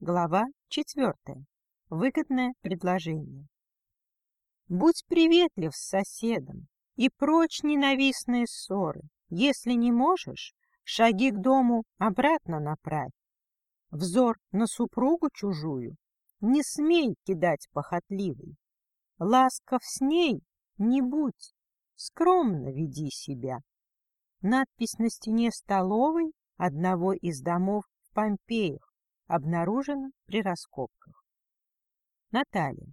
Глава четвертая. Выгодное предложение. Будь приветлив с соседом и прочь ненавистные ссоры. Если не можешь, шаги к дому обратно направь. Взор на супругу чужую не смей кидать похотливый. Ласков с ней не будь, скромно веди себя. Надпись на стене столовой одного из домов в Помпеях обнаружено при раскопках. Наталья.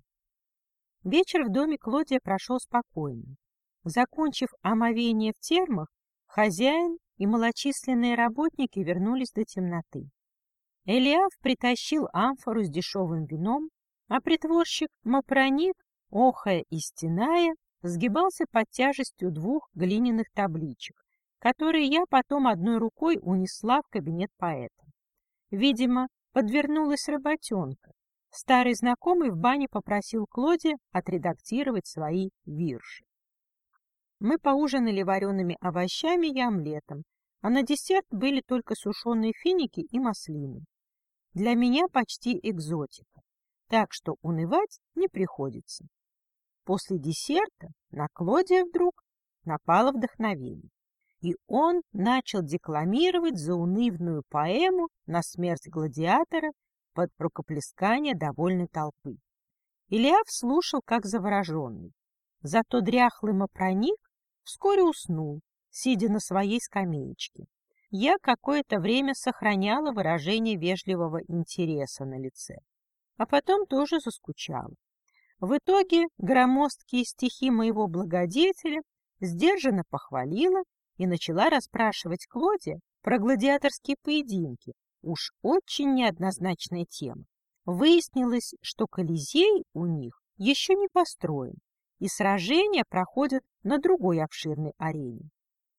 Вечер в доме Клодия прошел спокойно. Закончив омовение в термах, хозяин и малочисленные работники вернулись до темноты. Элиав притащил амфору с дешевым вином, а притворщик Мапроник, охая и стеная, сгибался под тяжестью двух глиняных табличек, которые я потом одной рукой унесла в кабинет поэта. Видимо, подвернулась работенка. Старый знакомый в бане попросил Клоди отредактировать свои вирши. Мы поужинали вареными овощами и омлетом, а на десерт были только сушеные финики и маслины. Для меня почти экзотика, так что унывать не приходится. После десерта на Клодия вдруг напало вдохновение и он начал декламировать заунывную поэму на смерть гладиатора под рукоплескание довольной толпы. Ильяв слушал, как завороженный. Зато дряхлый мопроник вскоре уснул, сидя на своей скамеечке. Я какое-то время сохраняла выражение вежливого интереса на лице, а потом тоже заскучала. В итоге громоздкие стихи моего благодетеля сдержанно похвалила и начала расспрашивать Клоди про гладиаторские поединки. Уж очень неоднозначная тема. Выяснилось, что Колизей у них еще не построен, и сражения проходят на другой обширной арене.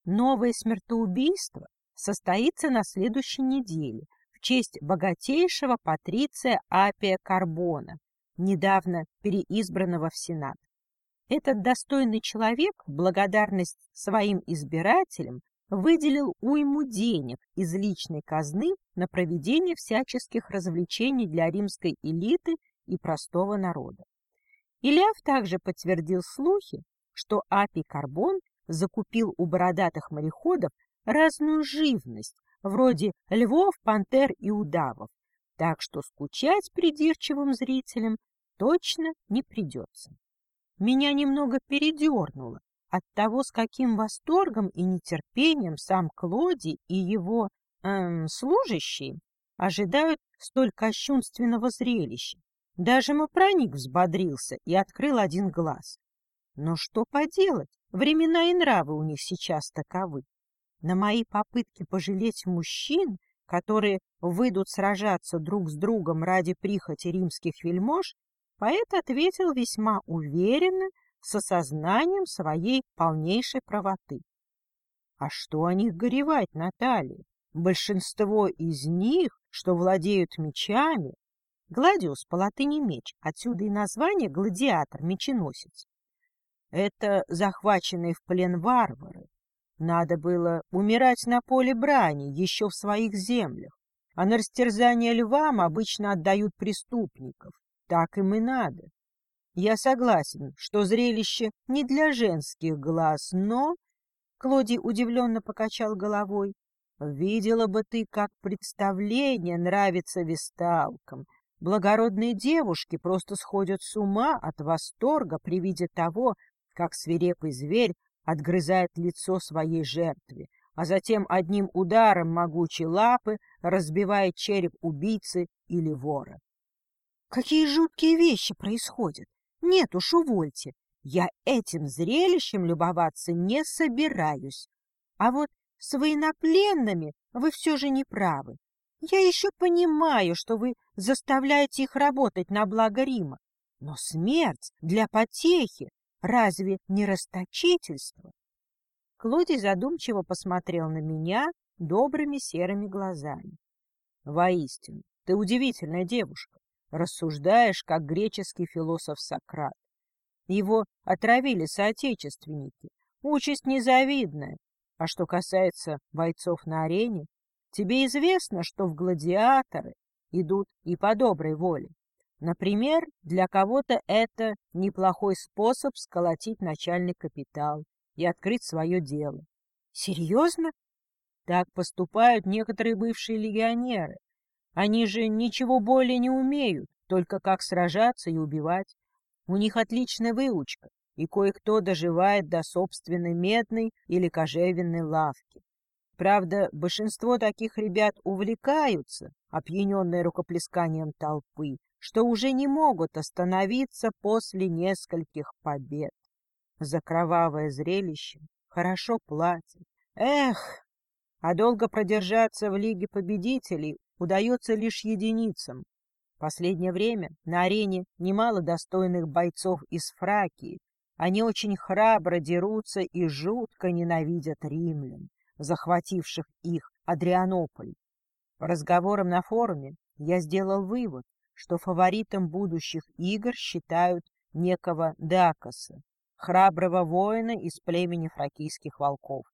Новое смертоубийство состоится на следующей неделе в честь богатейшего патриция Апия Карбона, недавно переизбранного в Сенат. Этот достойный человек в благодарность своим избирателям выделил уйму денег из личной казны на проведение всяческих развлечений для римской элиты и простого народа. Ильяв также подтвердил слухи, что Апий Карбон закупил у бородатых мореходов разную живность, вроде львов, пантер и удавов, так что скучать придирчивым зрителям точно не придется. Меня немного передернуло от того, с каким восторгом и нетерпением сам Клоди и его эм, служащие ожидают столь кощунственного зрелища. Даже Мопроник взбодрился и открыл один глаз. Но что поделать, времена и нравы у них сейчас таковы. На мои попытки пожалеть мужчин, которые выйдут сражаться друг с другом ради прихоти римских вельмож, Поэт ответил весьма уверенно, с осознанием своей полнейшей правоты. А что о них горевать, Наталья? Большинство из них, что владеют мечами, Гладиус по латыни меч, отсюда и название гладиатор, меченосец. Это захваченные в плен варвары. Надо было умирать на поле брани, еще в своих землях, а на растерзание львам обычно отдают преступников. Так им и надо. Я согласен, что зрелище не для женских глаз, но... Клоди удивленно покачал головой. Видела бы ты, как представление нравится весталкам. Благородные девушки просто сходят с ума от восторга при виде того, как свирепый зверь отгрызает лицо своей жертве, а затем одним ударом могучей лапы разбивает череп убийцы или вора. Какие жуткие вещи происходят! Нет уж, увольте. Я этим зрелищем любоваться не собираюсь. А вот с военнопленными вы все же не правы. Я еще понимаю, что вы заставляете их работать на благо Рима. Но смерть для потехи разве не расточительство? Клодий задумчиво посмотрел на меня добрыми серыми глазами. Воистину, ты удивительная девушка рассуждаешь, как греческий философ Сократ. Его отравили соотечественники. Участь незавидная. А что касается бойцов на арене, тебе известно, что в гладиаторы идут и по доброй воле. Например, для кого-то это неплохой способ сколотить начальный капитал и открыть свое дело. Серьезно? Так поступают некоторые бывшие легионеры. Они же ничего более не умеют, только как сражаться и убивать. У них отличная выучка, и кое-кто доживает до собственной медной или кожевенной лавки. Правда, большинство таких ребят увлекаются, опьяненные рукоплесканием толпы, что уже не могут остановиться после нескольких побед. За кровавое зрелище хорошо платят. Эх, а долго продержаться в Лиге победителей удается лишь единицам. Последнее время на арене немало достойных бойцов из Фракии. Они очень храбро дерутся и жутко ненавидят римлян, захвативших их Адрианополь. По разговорам на форуме я сделал вывод, что фаворитом будущих игр считают некого Дакоса, храброго воина из племени фракийских волков.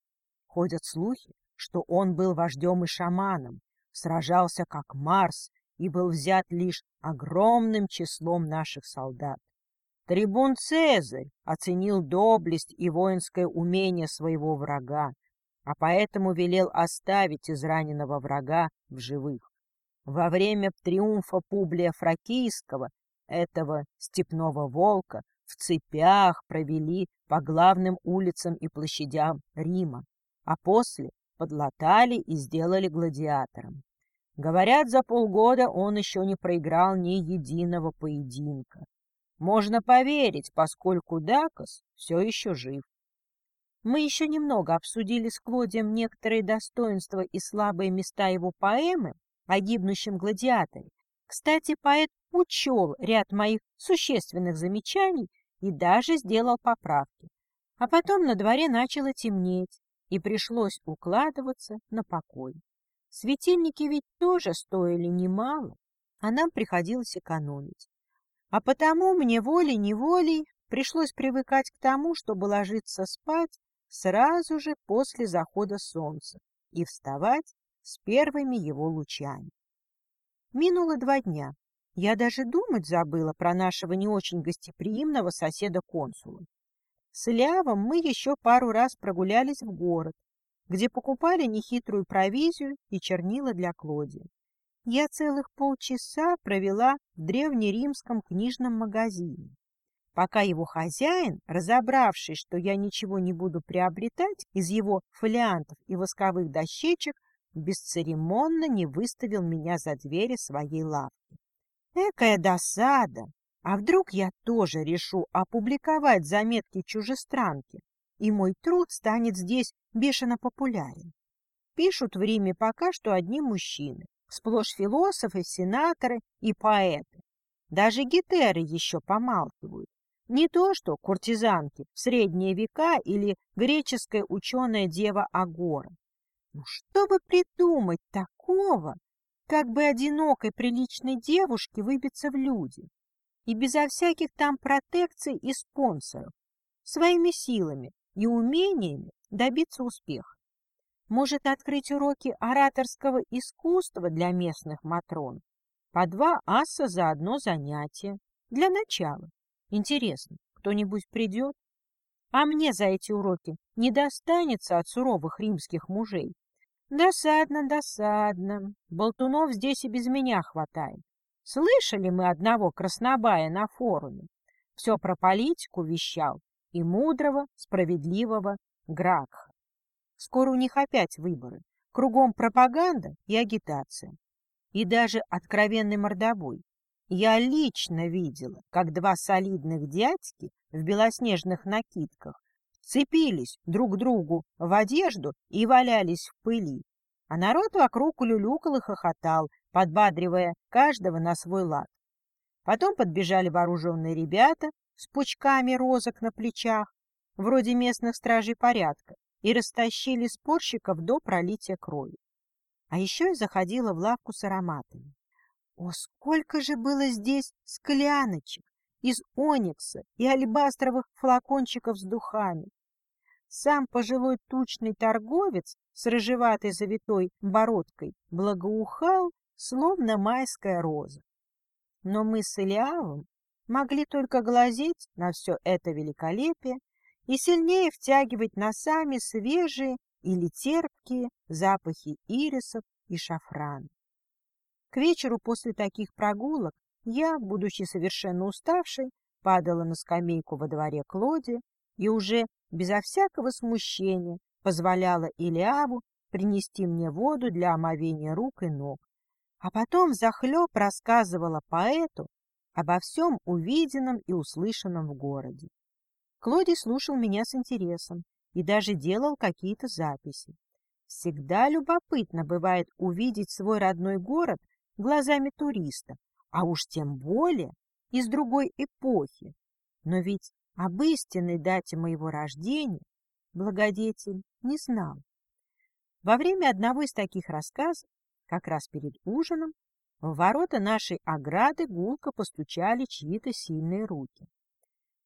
Ходят слухи, что он был вождем и шаманом, сражался как Марс и был взят лишь огромным числом наших солдат. Трибун Цезарь оценил доблесть и воинское умение своего врага, а поэтому велел оставить израненного врага в живых. Во время триумфа Публия Фракийского, этого степного волка, в цепях провели по главным улицам и площадям Рима, а после подлатали и сделали гладиатором. Говорят, за полгода он еще не проиграл ни единого поединка. Можно поверить, поскольку Дакос все еще жив. Мы еще немного обсудили с Клодием некоторые достоинства и слабые места его поэмы о гибнущем гладиаторе. Кстати, поэт учел ряд моих существенных замечаний и даже сделал поправки. А потом на дворе начало темнеть, и пришлось укладываться на покой. Светильники ведь тоже стоили немало, а нам приходилось экономить. А потому мне волей-неволей пришлось привыкать к тому, чтобы ложиться спать сразу же после захода солнца и вставать с первыми его лучами. Минуло два дня. Я даже думать забыла про нашего не очень гостеприимного соседа-консула. С Лявом мы еще пару раз прогулялись в город, где покупали нехитрую провизию и чернила для Клоди. Я целых полчаса провела в древнеримском книжном магазине, пока его хозяин, разобравшись, что я ничего не буду приобретать из его фолиантов и восковых дощечек, бесцеремонно не выставил меня за двери своей лавки. Экая досада! А вдруг я тоже решу опубликовать заметки чужестранки, и мой труд станет здесь бешено популярен? Пишут в Риме пока что одни мужчины, сплошь философы, сенаторы и поэты. Даже гетеры еще помалкивают. Не то что куртизанки в средние века или греческая ученая дева Агора. Ну что бы придумать такого, как бы одинокой приличной девушке выбиться в люди? И безо всяких там протекций и спонсоров, своими силами и умениями добиться успеха. Может открыть уроки ораторского искусства для местных матрон. По два аса за одно занятие. Для начала. Интересно, кто-нибудь придет? А мне за эти уроки не достанется от суровых римских мужей. Досадно, досадно. Болтунов здесь и без меня хватает. Слышали мы одного краснобая на форуме. Все про политику вещал и мудрого, справедливого Гракха. Скоро у них опять выборы. Кругом пропаганда и агитация. И даже откровенный мордобой. Я лично видела, как два солидных дядьки в белоснежных накидках цепились друг другу в одежду и валялись в пыли. А народ вокруг улюлюкал и хохотал, подбадривая каждого на свой лад. Потом подбежали вооруженные ребята с пучками розок на плечах, вроде местных стражей порядка, и растащили спорщиков до пролития крови. А еще я заходила в лавку с ароматами. О, сколько же было здесь скляночек из оникса и алебастровых флакончиков с духами! Сам пожилой тучный торговец с рыжеватой завитой бородкой благоухал словно майская роза. Но мы с Илиавом могли только глазеть на все это великолепие и сильнее втягивать носами свежие или терпкие запахи ирисов и шафрана. К вечеру после таких прогулок я, будучи совершенно уставшей, падала на скамейку во дворе Клоди и уже безо всякого смущения позволяла Илиаву принести мне воду для омовения рук и ног, а потом захлеб рассказывала поэту обо всем увиденном и услышанном в городе. Клоди слушал меня с интересом и даже делал какие-то записи. Всегда любопытно бывает увидеть свой родной город глазами туриста, а уж тем более из другой эпохи. Но ведь об истинной дате моего рождения благодетель не знал. Во время одного из таких рассказов, как раз перед ужином, в ворота нашей ограды гулко постучали чьи-то сильные руки.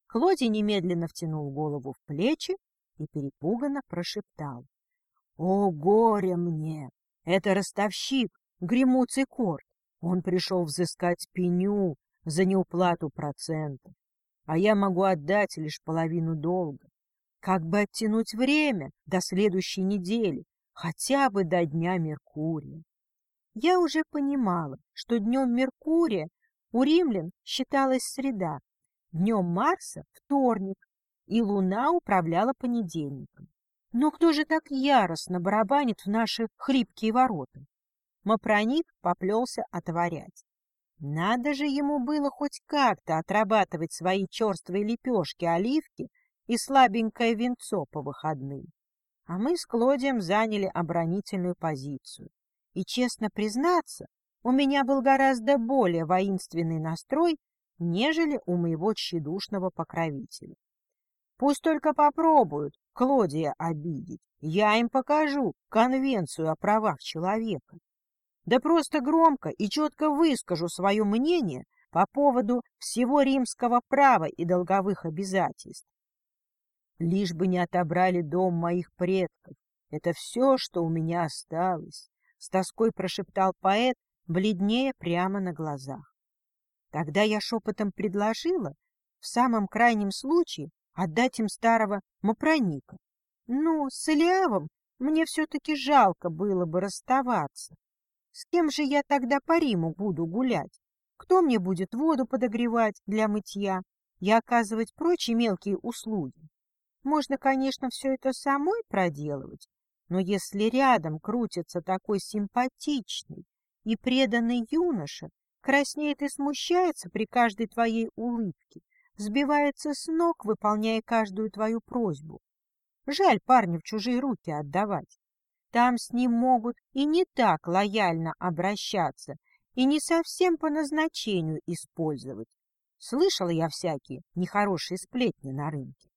Клоди немедленно втянул голову в плечи и перепуганно прошептал. — О, горе мне! Это ростовщик, гремуций корт. Он пришел взыскать пеню за неуплату процентов, а я могу отдать лишь половину долга. Как бы оттянуть время до следующей недели, хотя бы до дня Меркурия? Я уже понимала, что днем Меркурия у римлян считалась среда, днем Марса — вторник, и Луна управляла понедельником. Но кто же так яростно барабанит в наши хрипкие ворота? Мопроник поплелся отворять. Надо же ему было хоть как-то отрабатывать свои черствые лепешки, оливки и слабенькое венцо по выходным. А мы с Клодием заняли оборонительную позицию. И, честно признаться, у меня был гораздо более воинственный настрой, нежели у моего тщедушного покровителя. Пусть только попробуют Клодия обидеть, я им покажу конвенцию о правах человека. Да просто громко и четко выскажу свое мнение по поводу всего римского права и долговых обязательств. Лишь бы не отобрали дом моих предков, это все, что у меня осталось. — с тоской прошептал поэт, бледнее прямо на глазах. Тогда я шепотом предложила, в самом крайнем случае, отдать им старого Мопроника. Ну, с Илиавом мне все-таки жалко было бы расставаться. С кем же я тогда по Риму буду гулять? Кто мне будет воду подогревать для мытья и оказывать прочие мелкие услуги? Можно, конечно, все это самой проделывать, но если рядом крутится такой симпатичный и преданный юноша, краснеет и смущается при каждой твоей улыбке, сбивается с ног, выполняя каждую твою просьбу. Жаль парня в чужие руки отдавать. Там с ним могут и не так лояльно обращаться, и не совсем по назначению использовать. Слышала я всякие нехорошие сплетни на рынке.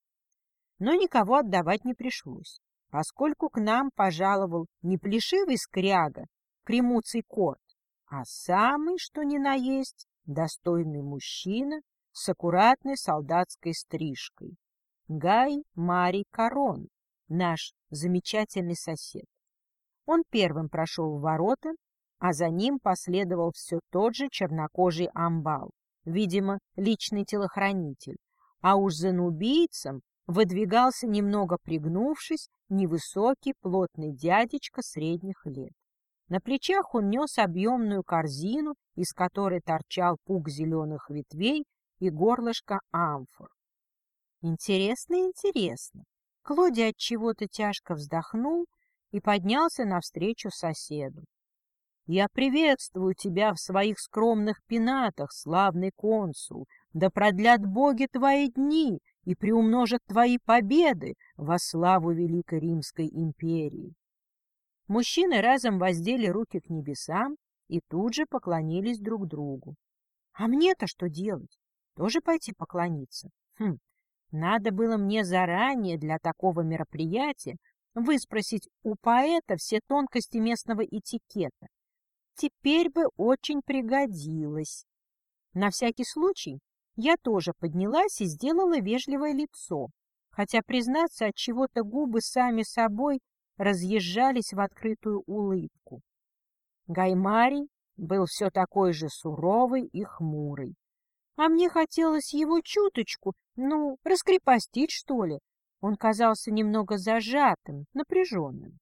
Но никого отдавать не пришлось поскольку к нам пожаловал не плешивый скряга, кремуций корт, а самый, что ни на есть, достойный мужчина с аккуратной солдатской стрижкой. Гай Марий Корон, наш замечательный сосед. Он первым прошел в ворота, а за ним последовал все тот же чернокожий амбал, видимо, личный телохранитель, а уж за нубийцем выдвигался, немного пригнувшись, невысокий, плотный дядечка средних лет. На плечах он нес объемную корзину, из которой торчал пук зеленых ветвей и горлышко амфор. Интересно, интересно. Клоди от чего-то тяжко вздохнул и поднялся навстречу соседу. Я приветствую тебя в своих скромных пенатах, славный консул, да продлят боги твои дни, и приумножат твои победы во славу Великой Римской империи. Мужчины разом воздели руки к небесам и тут же поклонились друг другу. А мне-то что делать? Тоже пойти поклониться? Хм, надо было мне заранее для такого мероприятия выспросить у поэта все тонкости местного этикета. Теперь бы очень пригодилось. На всякий случай я тоже поднялась и сделала вежливое лицо, хотя, признаться, от чего-то губы сами собой разъезжались в открытую улыбку. Гаймарий был все такой же суровый и хмурый. А мне хотелось его чуточку, ну, раскрепостить, что ли. Он казался немного зажатым, напряженным.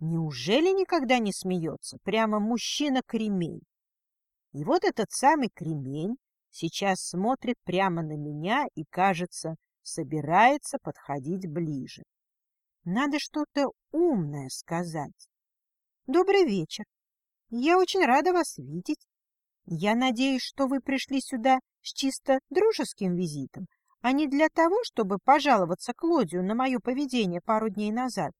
Неужели никогда не смеется? Прямо мужчина-кремень. И вот этот самый кремень сейчас смотрит прямо на меня и, кажется, собирается подходить ближе. Надо что-то умное сказать. Добрый вечер. Я очень рада вас видеть. Я надеюсь, что вы пришли сюда с чисто дружеским визитом, а не для того, чтобы пожаловаться Клодию на мое поведение пару дней назад.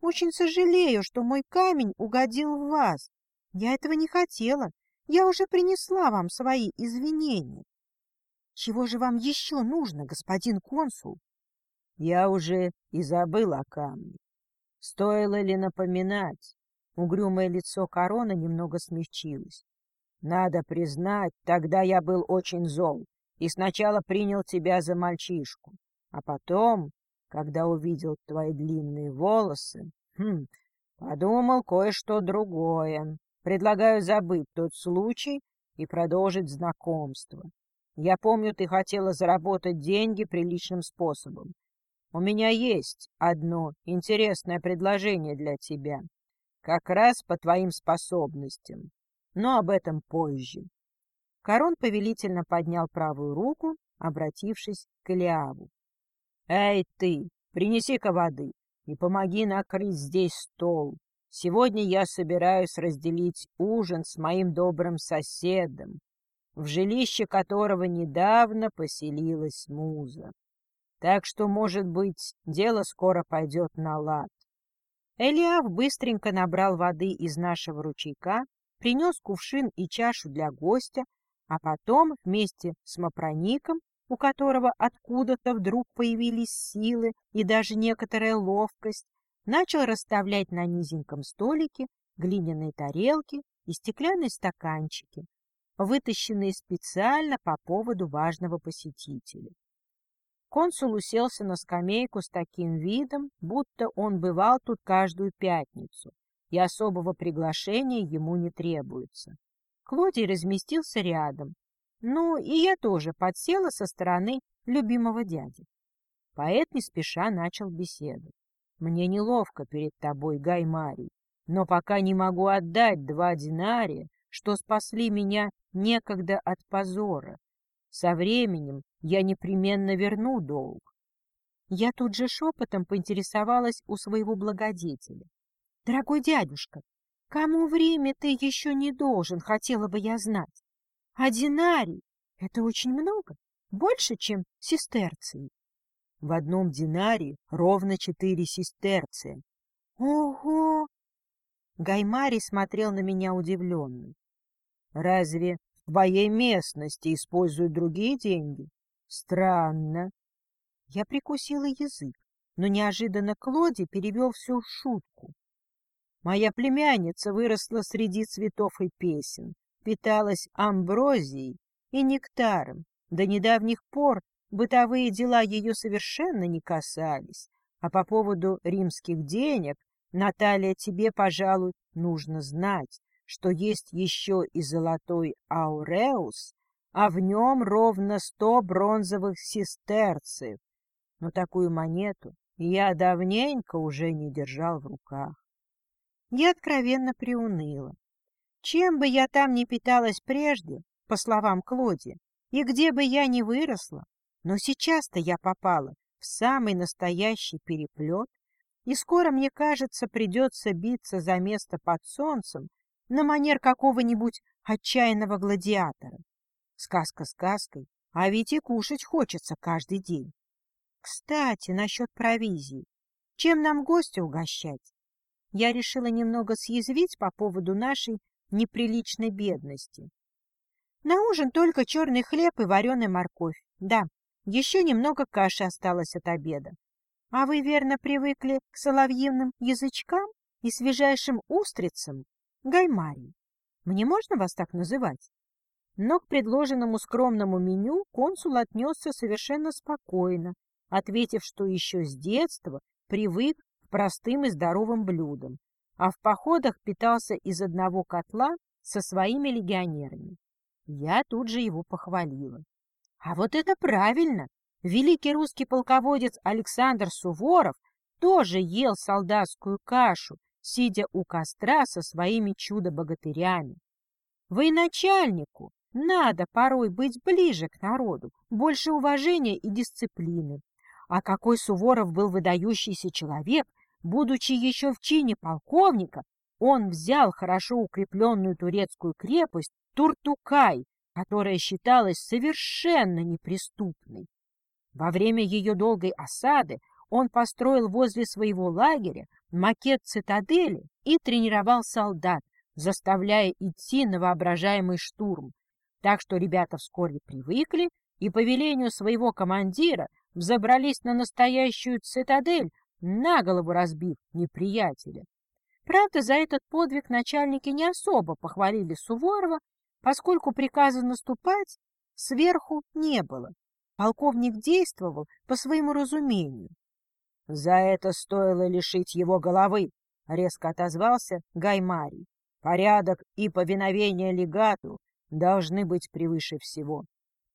Очень сожалею, что мой камень угодил в вас. Я этого не хотела. Я уже принесла вам свои извинения. Чего же вам еще нужно, господин консул? Я уже и забыл о камне. Стоило ли напоминать? Угрюмое лицо корона немного смягчилось. Надо признать, тогда я был очень зол и сначала принял тебя за мальчишку, а потом, когда увидел твои длинные волосы, хм, подумал кое-что другое. Предлагаю забыть тот случай и продолжить знакомство. Я помню, ты хотела заработать деньги приличным способом. У меня есть одно интересное предложение для тебя, как раз по твоим способностям, но об этом позже. Корон повелительно поднял правую руку, обратившись к Элиаву. — Эй, ты, принеси-ка воды и помоги накрыть здесь стол. Сегодня я собираюсь разделить ужин с моим добрым соседом, в жилище которого недавно поселилась муза. Так что, может быть, дело скоро пойдет на лад. Элиав быстренько набрал воды из нашего ручейка, принес кувшин и чашу для гостя, а потом вместе с Мопроником, у которого откуда-то вдруг появились силы и даже некоторая ловкость, начал расставлять на низеньком столике глиняные тарелки и стеклянные стаканчики, вытащенные специально по поводу важного посетителя. Консул уселся на скамейку с таким видом, будто он бывал тут каждую пятницу, и особого приглашения ему не требуется. Клодий разместился рядом. Ну, и я тоже подсела со стороны любимого дяди. Поэт не спеша начал беседу. «Мне неловко перед тобой, Гаймарий, но пока не могу отдать два динария, что спасли меня некогда от позора. Со временем я непременно верну долг. Я тут же шепотом поинтересовалась у своего благодетеля. — Дорогой дядюшка, кому время ты еще не должен, хотела бы я знать. А динарий — это очень много, больше, чем сестерции. В одном динарии ровно четыре сестерции. Ого! Гаймари смотрел на меня удивленно. Разве в твоей местности используют другие деньги? Странно. Я прикусила язык, но неожиданно Клоди перевел всю в шутку. Моя племянница выросла среди цветов и песен, питалась амброзией и нектаром. До недавних пор бытовые дела ее совершенно не касались, а по поводу римских денег, Наталья, тебе, пожалуй, нужно знать, что есть еще и золотой ауреус, а в нем ровно сто бронзовых сестерцев. Но такую монету я давненько уже не держал в руках. Я откровенно приуныла. Чем бы я там ни питалась прежде, по словам Клоди, и где бы я ни выросла, но сейчас-то я попала в самый настоящий переплет, и скоро, мне кажется, придется биться за место под солнцем на манер какого-нибудь отчаянного гладиатора. Сказка сказкой, а ведь и кушать хочется каждый день. Кстати, насчет провизии. Чем нам гостя угощать? Я решила немного съязвить по поводу нашей неприличной бедности. На ужин только черный хлеб и вареная морковь. Да, еще немного каши осталось от обеда. А вы верно привыкли к соловьиным язычкам и свежайшим устрицам, Гаймарий? Мне можно вас так называть? Но к предложенному скромному меню консул отнесся совершенно спокойно, ответив, что еще с детства привык к простым и здоровым блюдам, а в походах питался из одного котла со своими легионерами. Я тут же его похвалила. А вот это правильно! Великий русский полководец Александр Суворов тоже ел солдатскую кашу, сидя у костра со своими чудо-богатырями. Военачальнику надо порой быть ближе к народу, больше уважения и дисциплины. А какой Суворов был выдающийся человек, будучи еще в чине полковника, он взял хорошо укрепленную турецкую крепость Туртукай, которая считалась совершенно неприступной. Во время ее долгой осады он построил возле своего лагеря макет цитадели и тренировал солдат, заставляя идти на воображаемый штурм. Так что ребята вскоре привыкли и по велению своего командира взобрались на настоящую цитадель, на голову разбив неприятеля. Правда, за этот подвиг начальники не особо похвалили Суворова, поскольку приказа наступать сверху не было. Полковник действовал по своему разумению. — За это стоило лишить его головы, — резко отозвался Гаймарий. — Порядок и повиновение легату должны быть превыше всего.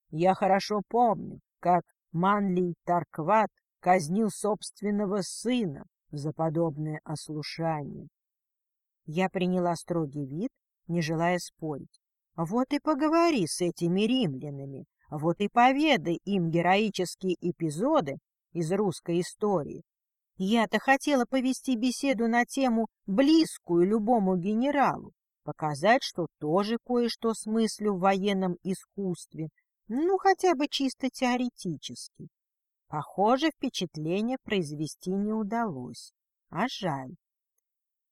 Я хорошо помню, как Манлий Таркват казнил собственного сына за подобное ослушание. Я приняла строгий вид, не желая спорить. Вот и поговори с этими римлянами, вот и поведай им героические эпизоды из русской истории. Я-то хотела повести беседу на тему, близкую любому генералу, показать, что тоже кое-что смыслю в военном искусстве, ну, хотя бы чисто теоретически. Похоже, впечатление произвести не удалось, а жаль.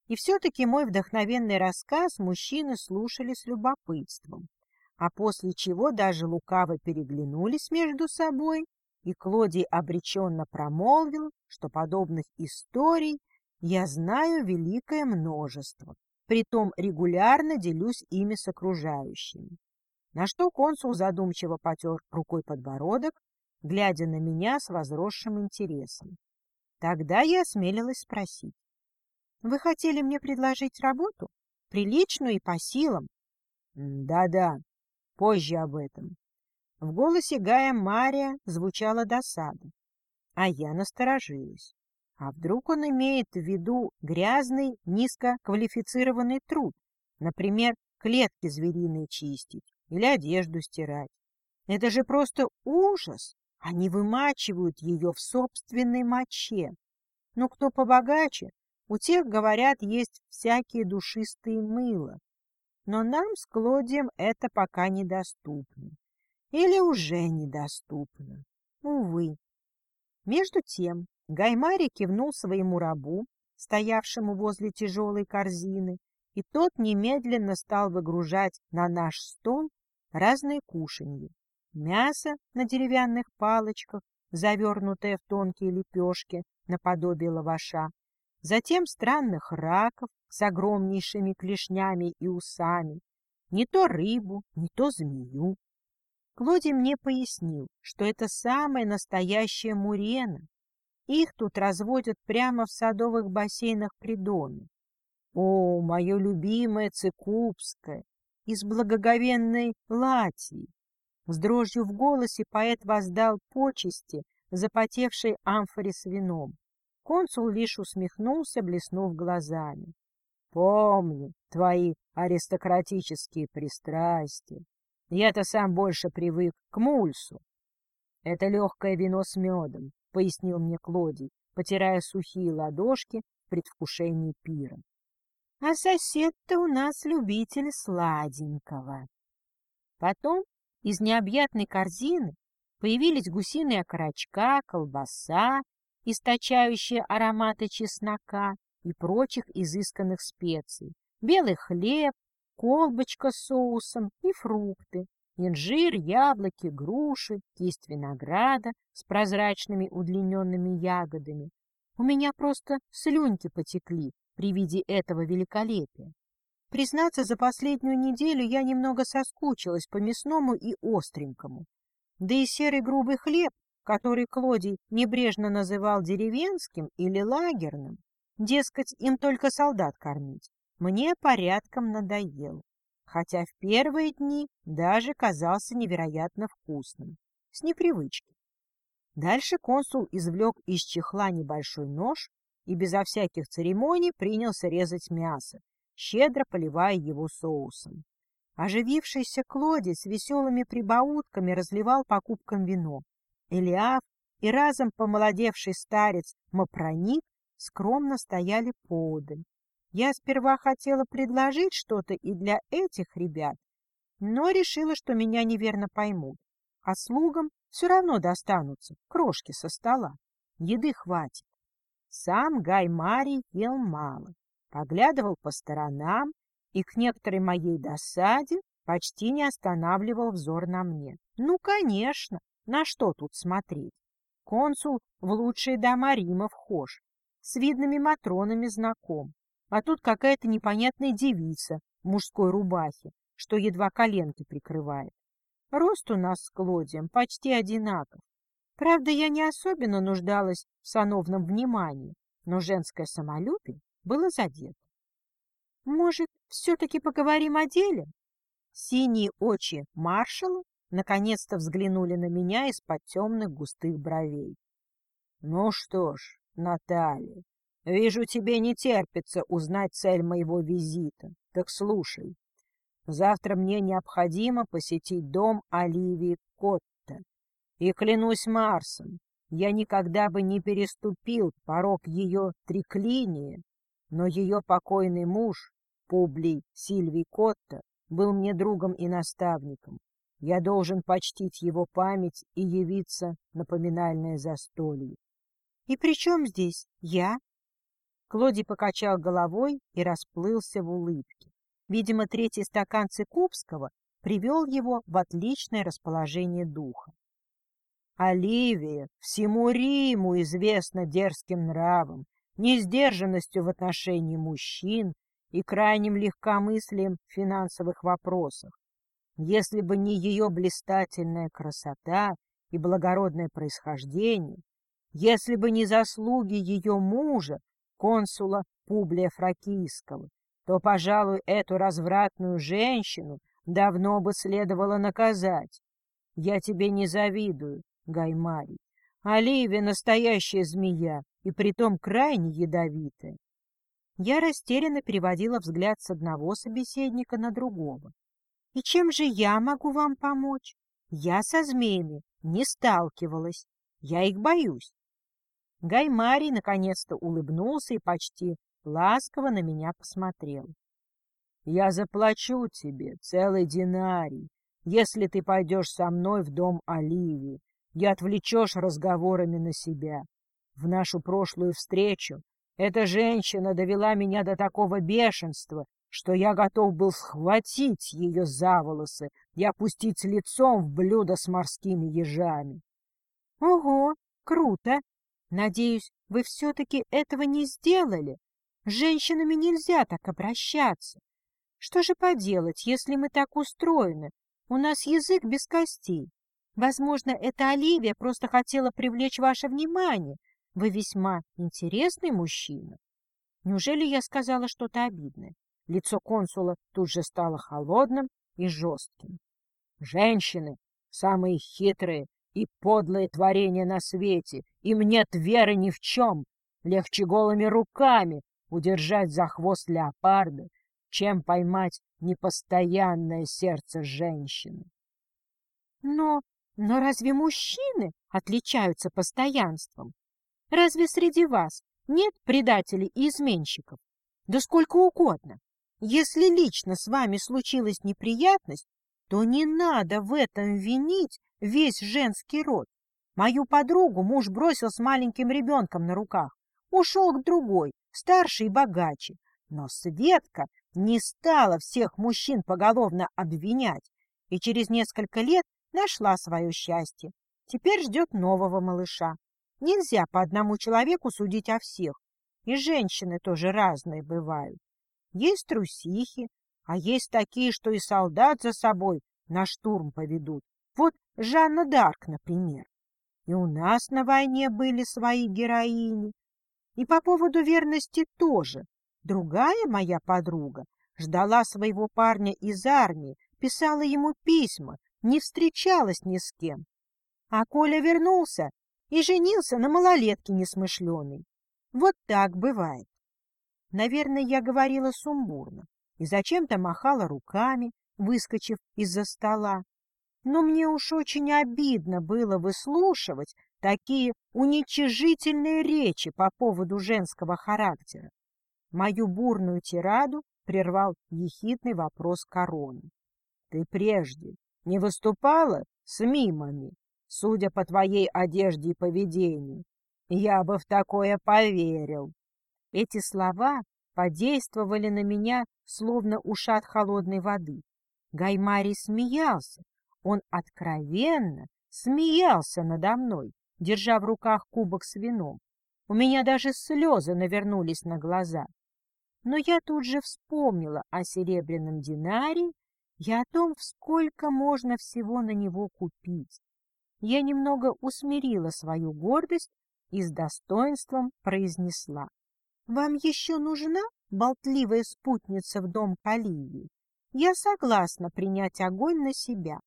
И все-таки мой вдохновенный рассказ мужчины слушали с любопытством, а после чего даже лукаво переглянулись между собой, и Клодий обреченно промолвил, что подобных историй я знаю великое множество, притом регулярно делюсь ими с окружающими. На что консул задумчиво потер рукой подбородок, глядя на меня с возросшим интересом. Тогда я осмелилась спросить. Вы хотели мне предложить работу? Приличную и по силам? Да-да, позже об этом. В голосе Гая Мария звучала досада, а я насторожилась. А вдруг он имеет в виду грязный, низкоквалифицированный труд, например, клетки звериные чистить или одежду стирать? Это же просто ужас! Они вымачивают ее в собственной моче. Ну, кто побогаче, у тех, говорят, есть всякие душистые мыла. Но нам с Клодием это пока недоступно. Или уже недоступно. Увы. Между тем Гаймари кивнул своему рабу, стоявшему возле тяжелой корзины, и тот немедленно стал выгружать на наш стол разные кушанья. Мясо на деревянных палочках, завернутое в тонкие лепешки наподобие лаваша, затем странных раков с огромнейшими клешнями и усами, не то рыбу, не то змею. Клоди мне пояснил, что это самая настоящая мурена. Их тут разводят прямо в садовых бассейнах при доме. О, мое любимое цикубское, из благоговенной латии! С дрожью в голосе поэт воздал почести запотевшей амфоре с вином. Консул лишь усмехнулся, блеснув глазами. — Помню твои аристократические пристрастия. Я-то сам больше привык к мульсу. — Это легкое вино с медом, — пояснил мне Клодий, потирая сухие ладошки в предвкушении пира. — А сосед-то у нас любитель сладенького. Потом из необъятной корзины появились гусиные окорочка, колбаса, источающие ароматы чеснока и прочих изысканных специй, белый хлеб, колбочка с соусом и фрукты, инжир, яблоки, груши, кисть винограда с прозрачными удлиненными ягодами. У меня просто слюнки потекли при виде этого великолепия. Признаться, за последнюю неделю я немного соскучилась по мясному и остренькому. Да и серый грубый хлеб который Клодий небрежно называл деревенским или лагерным, дескать, им только солдат кормить, мне порядком надоел. хотя в первые дни даже казался невероятно вкусным, с непривычки. Дальше консул извлек из чехла небольшой нож и безо всяких церемоний принялся резать мясо, щедро поливая его соусом. Оживившийся Клоди с веселыми прибаутками разливал по кубкам вино. Элиаф и разом помолодевший старец Мапроник скромно стояли поодаль. Я сперва хотела предложить что-то и для этих ребят, но решила, что меня неверно поймут, а слугам все равно достанутся крошки со стола. Еды хватит. Сам Гай Марий ел мало, поглядывал по сторонам и к некоторой моей досаде почти не останавливал взор на мне. Ну, конечно, на что тут смотреть? Консул в лучшие дома Рима вхож, с видными матронами знаком, а тут какая-то непонятная девица в мужской рубахе, что едва коленки прикрывает. Рост у нас с Клодием почти одинаков. Правда, я не особенно нуждалась в сановном внимании, но женское самолюбие было задето. Может, все-таки поговорим о деле? Синие очи маршала наконец-то взглянули на меня из-под темных густых бровей. — Ну что ж, Наталья, вижу, тебе не терпится узнать цель моего визита. Так слушай, завтра мне необходимо посетить дом Оливии Котта. И клянусь Марсом, я никогда бы не переступил порог ее триклинии, но ее покойный муж, Публий Сильвий Котта, был мне другом и наставником. Я должен почтить его память и явиться на поминальное застолье. — И при чем здесь я? Клоди покачал головой и расплылся в улыбке. Видимо, третий стакан Цикубского привел его в отличное расположение духа. Оливия всему Риму известна дерзким нравом, несдержанностью в отношении мужчин и крайним легкомыслием в финансовых вопросах. Если бы не ее блистательная красота и благородное происхождение, если бы не заслуги ее мужа, консула Публия Фракийского, то, пожалуй, эту развратную женщину давно бы следовало наказать. Я тебе не завидую, Гаймарий. Оливия — настоящая змея, и притом крайне ядовитая. Я растерянно переводила взгляд с одного собеседника на другого. И чем же я могу вам помочь? Я со змеями не сталкивалась. Я их боюсь. Гаймарий наконец-то улыбнулся и почти ласково на меня посмотрел. — Я заплачу тебе целый динарий, если ты пойдешь со мной в дом Оливии и отвлечешь разговорами на себя. В нашу прошлую встречу эта женщина довела меня до такого бешенства, что я готов был схватить ее за волосы и опустить лицом в блюдо с морскими ежами. — Ого, круто! Надеюсь, вы все-таки этого не сделали. С женщинами нельзя так обращаться. Что же поделать, если мы так устроены? У нас язык без костей. Возможно, эта Оливия просто хотела привлечь ваше внимание. Вы весьма интересный мужчина. Неужели я сказала что-то обидное? Лицо консула тут же стало холодным и жестким. Женщины — самые хитрые и подлые творения на свете, им нет веры ни в чем. Легче голыми руками удержать за хвост леопарда, чем поймать непостоянное сердце женщины. Но, но разве мужчины отличаются постоянством? Разве среди вас нет предателей и изменщиков? Да сколько угодно. Если лично с вами случилась неприятность, то не надо в этом винить весь женский род. Мою подругу муж бросил с маленьким ребенком на руках, ушел к другой, старше и богаче. Но Светка не стала всех мужчин поголовно обвинять и через несколько лет нашла свое счастье. Теперь ждет нового малыша. Нельзя по одному человеку судить о всех. И женщины тоже разные бывают. Есть трусихи, а есть такие, что и солдат за собой на штурм поведут. Вот Жанна Дарк, например. И у нас на войне были свои героини. И по поводу верности тоже. Другая моя подруга ждала своего парня из армии, писала ему письма, не встречалась ни с кем. А Коля вернулся и женился на малолетке несмышленой. Вот так бывает. Наверное, я говорила сумбурно и зачем-то махала руками, выскочив из-за стола. Но мне уж очень обидно было выслушивать такие уничижительные речи по поводу женского характера. Мою бурную тираду прервал ехидный вопрос короны. — Ты прежде не выступала с мимами, судя по твоей одежде и поведению? Я бы в такое поверил. Эти слова подействовали на меня, словно ушат холодной воды. Гаймарий смеялся. Он откровенно смеялся надо мной, держа в руках кубок с вином. У меня даже слезы навернулись на глаза. Но я тут же вспомнила о серебряном динаре и о том, сколько можно всего на него купить. Я немного усмирила свою гордость и с достоинством произнесла. — Вам еще нужна болтливая спутница в дом Каливии? Я согласна принять огонь на себя,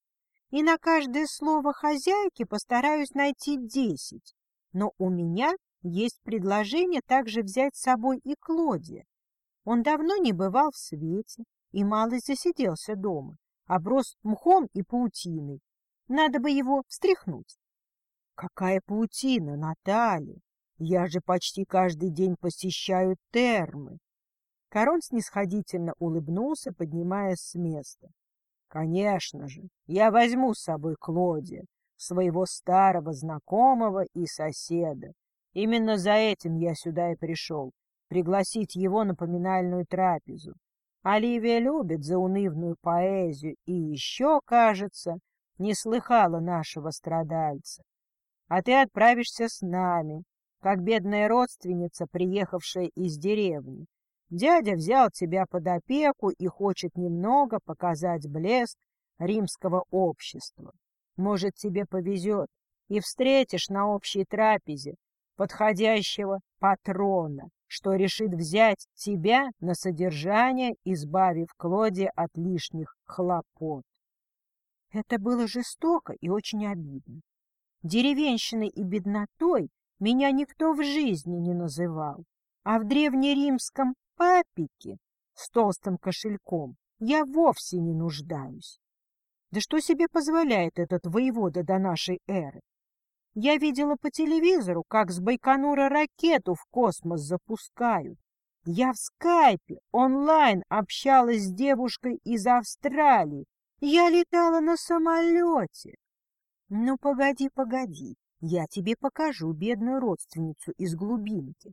и на каждое слово хозяйки постараюсь найти десять, но у меня есть предложение также взять с собой и Клодия. Он давно не бывал в свете и мало засиделся дома, оброс мхом и паутиной. Надо бы его встряхнуть. Какая паутина, Наталья! Я же почти каждый день посещаю термы. Корон снисходительно улыбнулся, поднимаясь с места. Конечно же, я возьму с собой Клодия, своего старого знакомого и соседа. Именно за этим я сюда и пришел, пригласить его на поминальную трапезу. Оливия любит заунывную поэзию и еще, кажется, не слыхала нашего страдальца. А ты отправишься с нами, как бедная родственница, приехавшая из деревни. Дядя взял тебя под опеку и хочет немного показать блеск римского общества. Может, тебе повезет, и встретишь на общей трапезе подходящего патрона, что решит взять тебя на содержание, избавив Клоде от лишних хлопот. Это было жестоко и очень обидно. Деревенщиной и беднотой меня никто в жизни не называл, а в древнеримском папике с толстым кошельком я вовсе не нуждаюсь. Да что себе позволяет этот воевода до нашей эры? Я видела по телевизору, как с Байконура ракету в космос запускают. Я в скайпе онлайн общалась с девушкой из Австралии. Я летала на самолете. Ну, погоди, погоди, я тебе покажу бедную родственницу из глубинки.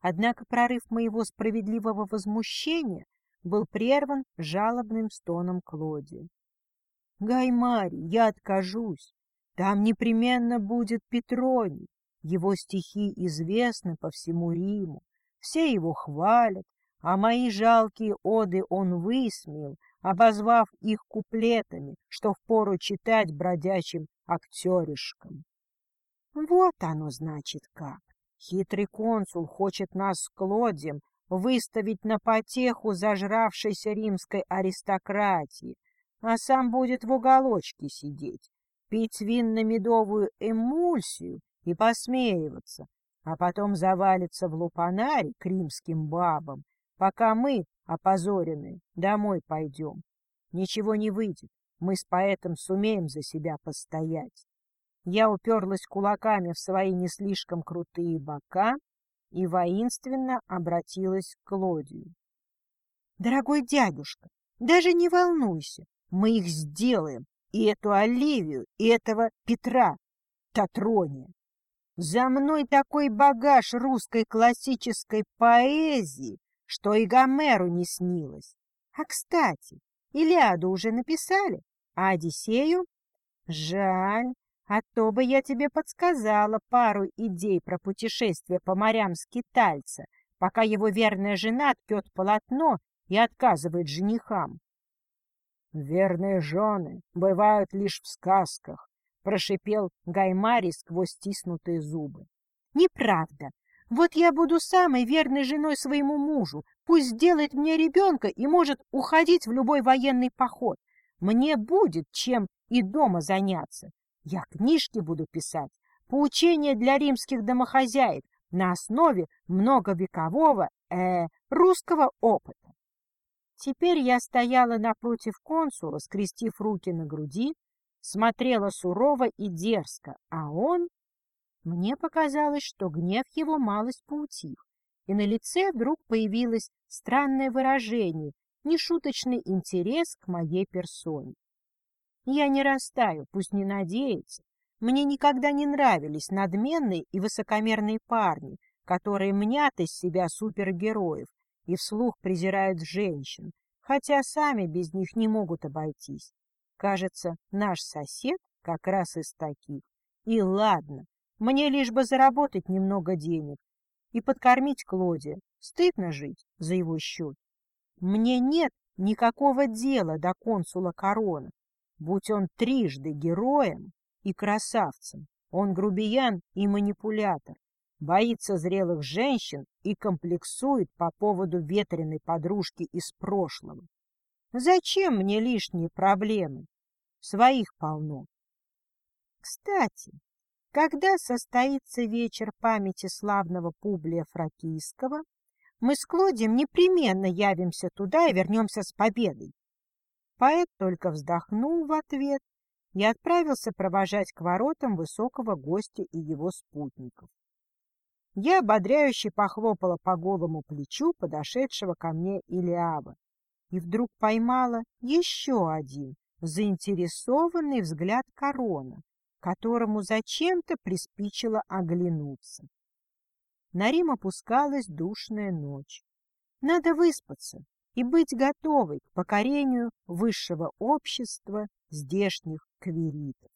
Однако прорыв моего справедливого возмущения был прерван жалобным стоном Клоди. — Гаймари, я откажусь. Там непременно будет Петроний. Его стихи известны по всему Риму. Все его хвалят, а мои жалкие оды он высмеял, обозвав их куплетами, что впору читать бродячим актеришкам. Вот оно значит как. Хитрый консул хочет нас с Клодием выставить на потеху зажравшейся римской аристократии, а сам будет в уголочке сидеть, пить винно-медовую эмульсию и посмеиваться, а потом завалится в лупанарь к римским бабам, пока мы, опозоренные, домой пойдем. Ничего не выйдет, мы с поэтом сумеем за себя постоять. Я уперлась кулаками в свои не слишком крутые бока и воинственно обратилась к Клодию. — Дорогой дядюшка, даже не волнуйся, мы их сделаем, и эту Оливию, и этого Петра, Татрония. За мной такой багаж русской классической поэзии, что и Гомеру не снилось. А, кстати, Илиаду уже написали, а Одиссею? Жаль, а то бы я тебе подсказала пару идей про путешествие по морям скитальца, пока его верная жена ткет полотно и отказывает женихам. — Верные жены бывают лишь в сказках, — прошипел Гаймари сквозь стиснутые зубы. — Неправда. Вот я буду самой верной женой своему мужу, пусть Пусть сделает мне ребенка и может уходить в любой военный поход. Мне будет чем и дома заняться. Я книжки буду писать, поучения для римских домохозяек на основе многовекового э, русского опыта. Теперь я стояла напротив консула, скрестив руки на груди, смотрела сурово и дерзко, а он... Мне показалось, что гнев его малость поутих, и на лице вдруг появилось странное выражение, нешуточный интерес к моей персоне. Я не растаю, пусть не надеется. Мне никогда не нравились надменные и высокомерные парни, которые мнят из себя супергероев и вслух презирают женщин, хотя сами без них не могут обойтись. Кажется, наш сосед как раз из таких. И ладно, мне лишь бы заработать немного денег и подкормить Клоде. Стыдно жить за его счет. Мне нет никакого дела до консула Корона. Будь он трижды героем и красавцем, он грубиян и манипулятор, боится зрелых женщин и комплексует по поводу ветреной подружки из прошлого. Зачем мне лишние проблемы? Своих полно. Кстати, когда состоится вечер памяти славного Публия Фракийского, мы с Клодием непременно явимся туда и вернемся с победой. Поэт только вздохнул в ответ и отправился провожать к воротам высокого гостя и его спутников. Я ободряюще похлопала по голому плечу подошедшего ко мне Илиава и вдруг поймала еще один заинтересованный взгляд корона, которому зачем-то приспичило оглянуться. На Рим опускалась душная ночь. Надо выспаться и быть готовой к покорению высшего общества здешних квиритов.